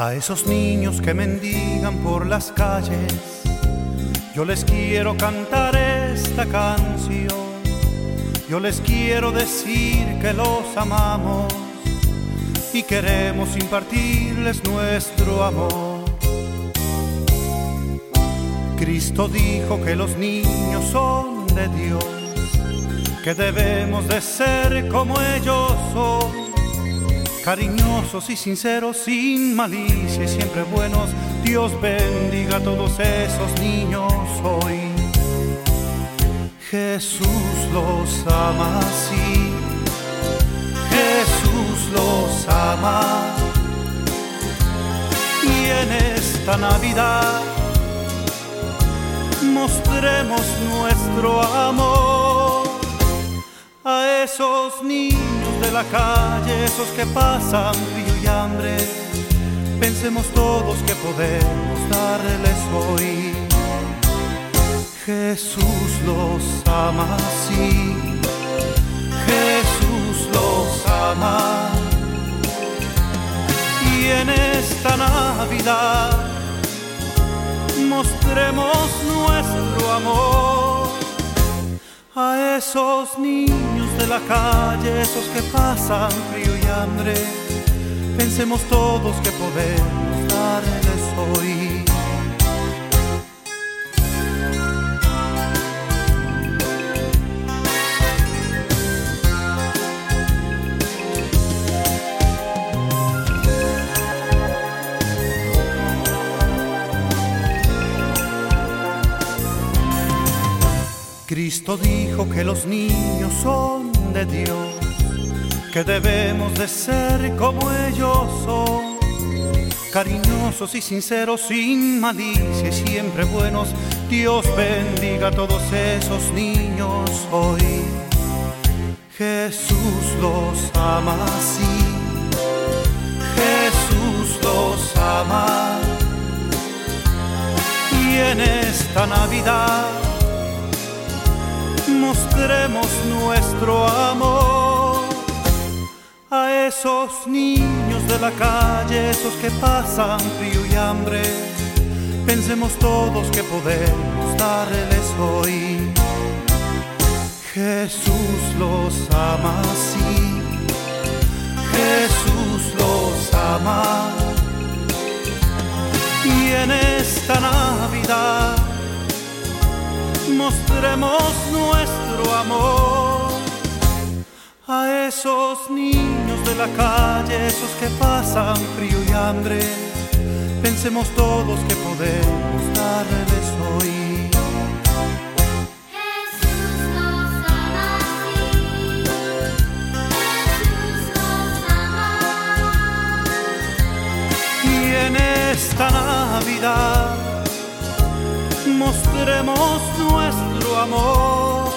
A esos niños que mendigan por las calles, yo les quiero cantar esta canción. Yo les quiero decir que los amamos y queremos impartirles nuestro amor. Cristo dijo que los niños son de Dios, que debemos de ser como ellos son cariñosos y sinceros, sin malicia y siempre buenos. Dios bendiga a todos esos niños hoy. Jesús los ama así, Jesús los ama. Y en esta Navidad mostremos nuestro amor a esos niños de la calle, esos que pasan frío y hambre. Pensemos todos que podemos darles hoy. Jesús los ama así, Jesús los ama. Y en esta Navidad mostremos nuestro amor a esos niños de la calle, esos que pasan frío y hambre. Pensemos todos que podemos darles hoy. Cristo dijo que los niños son de Dios, que debemos de ser como ellos son, cariñosos y sinceros, sin malicia y siempre buenos. Dios bendiga a todos esos niños hoy. Jesús los ama así, Jesús los ama. Y en esta Navidad nuestro amor a esos niños de la calle, esos que pasan frío y hambre. Pensemos todos que podemos darles hoy. Jesús los ama así, Jesús los ama. Y en esta Navidad mostremos nuestro amor a esos niños de la calle, esos que pasan frío y hambre. Pensemos todos que podemos darles hoy. Jesús nos ama así, Jesús nos ama. Y en esta Navidad mostremos nuestro amor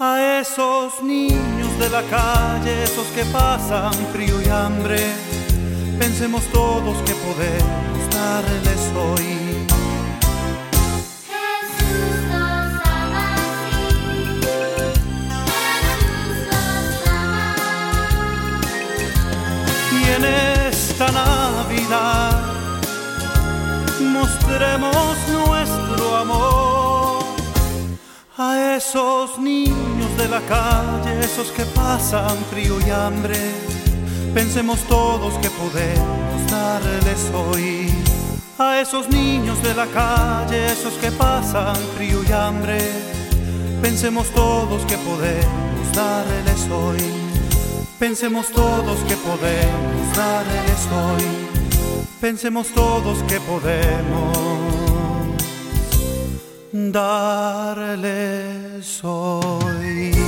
a esos niños de la calle, esos que pasan frío y hambre. Pensemos todos que podemos darles hoy. Esta Navidad mostremos nuestro amor a esos niños de la calle, esos que pasan frío y hambre. Pensemos todos que podemos darles hoy a esos niños de la calle, esos que pasan frío y hambre. Pensemos todos que podemos darles hoy. Pensemos todos que podemos darles hoy. Pensemos todos que podemos darles hoy.